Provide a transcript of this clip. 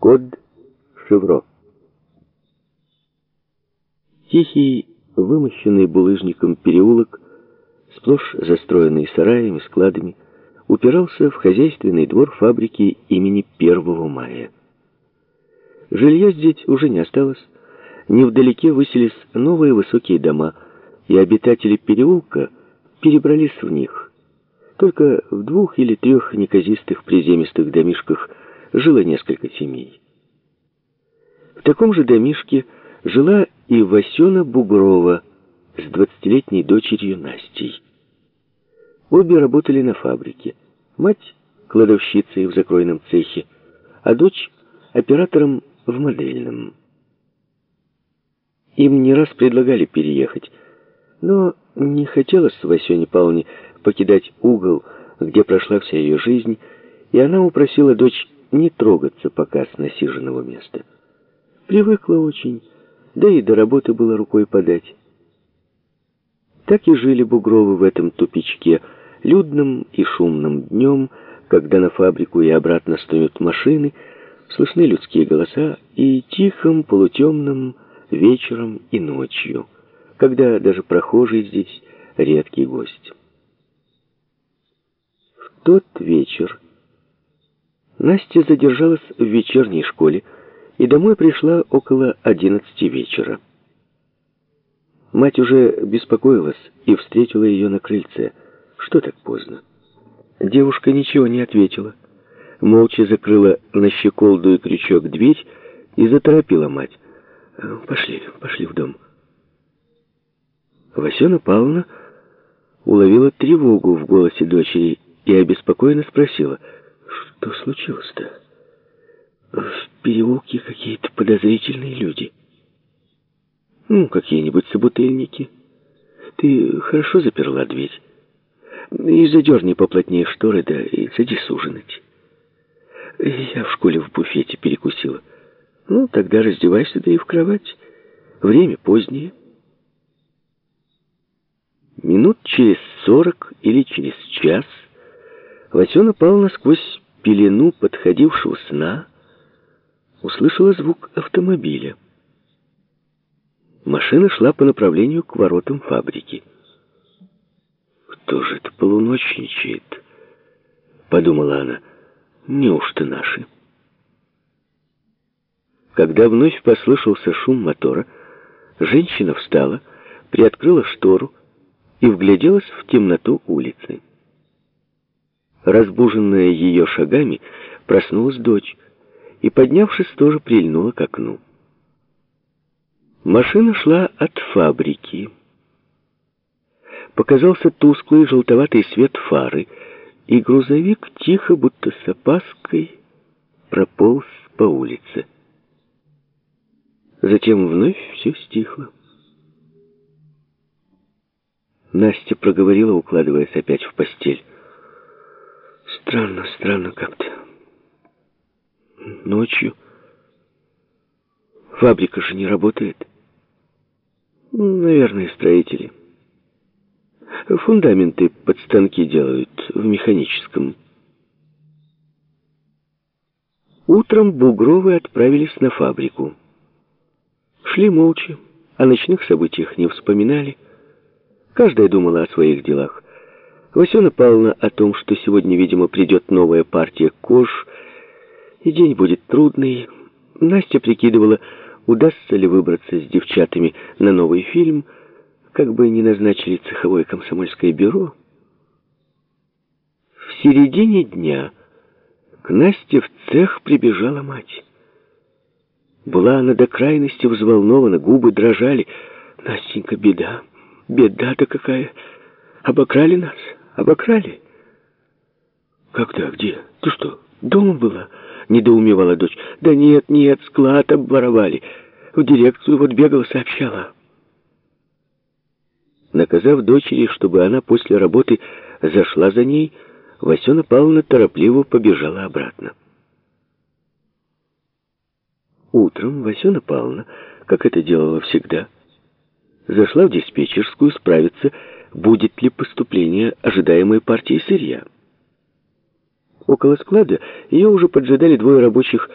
Код Шевро. Тихий, вымощенный булыжником переулок, сплошь застроенный сараями, складами, упирался в хозяйственный двор фабрики имени 1 мая. Жилья здесь уже не осталось. Невдалеке высились новые высокие дома, и обитатели переулка перебрались в них. Только в двух или трех неказистых приземистых домишках жило несколько семей. В таком же домишке жила и Васена Бугрова с двадцатилетней дочерью Настей. Обе работали на фабрике. Мать — кладовщицей в закройном цехе, а дочь — оператором в модельном. Им не раз предлагали переехать, но не хотелось Васене Павловне покидать угол, где прошла вся ее жизнь, и она упросила дочь не трогаться пока с насиженного места. Привыкла очень, да и до работы было рукой подать. Так и жили Бугровы в этом тупичке, людным и шумным днем, когда на фабрику и обратно стоят машины, слышны людские голоса, и тихим, полутемным вечером и ночью, когда даже прохожий здесь редкий гость. В тот вечер Настя задержалась в вечерней школе и домой пришла около одиннадцати вечера. Мать уже беспокоилась и встретила ее на крыльце. Что так поздно? Девушка ничего не ответила. Молча закрыла на щеколду и крючок дверь и заторопила мать. «Пошли, пошли в дом». Васена Павловна уловила тревогу в голосе дочери и обеспокоенно спросила, «Что случилось-то?» «В переулке какие-то подозрительные люди». «Ну, какие-нибудь собутыльники. Ты хорошо заперла дверь?» И задерни поплотнее шторы, да и садись ужинать. Я в школе в буфете перекусила. Ну, тогда раздевайся, да и в кровать. Время позднее. Минут через сорок или через час Васена Павловна сквозь пелену подходившего сна услышала звук автомобиля. Машина шла по направлению к воротам фабрики. «Кто же это полуночничает?» — подумала она. «Неужто наши?» Когда вновь послышался шум мотора, женщина встала, приоткрыла штору и вгляделась в темноту улицы. Разбуженная ее шагами, проснулась дочь и, поднявшись, тоже прильнула к окну. Машина шла от фабрики показался тусклый желтоватый свет фары, и грузовик тихо, будто с опаской, прополз по улице. Затем вновь все стихло. Настя проговорила, укладываясь опять в постель. Странно, странно как-то. Ночью. Фабрика же не работает. Наверное, строители. Фундаменты под станки делают в механическом. Утром Бугровы отправились на фабрику. Шли молча, о ночных событиях не вспоминали. Каждая думала о своих делах. Васена Павловна о том, что сегодня, видимо, придет новая партия кож, и день будет трудный. Настя прикидывала, удастся ли выбраться с девчатами на новый фильм — как бы ни назначили цеховое комсомольское бюро, в середине дня к Насте в цех прибежала мать. Была она до крайности взволнована, губы дрожали. «Настенька, беда, беда-то какая! Обокрали нас, обокрали!» «Когда, где? Ты что, дома была?» — недоумевала дочь. «Да нет, нет, склад обворовали. В дирекцию вот бегала, сообщала». Наказав дочери, чтобы она после работы зашла за ней, Васена Павловна торопливо побежала обратно. Утром Васена Павловна, как это делала всегда, зашла в диспетчерскую справиться, будет ли поступление ожидаемой партии сырья. Около склада ее уже поджидали двое рабочих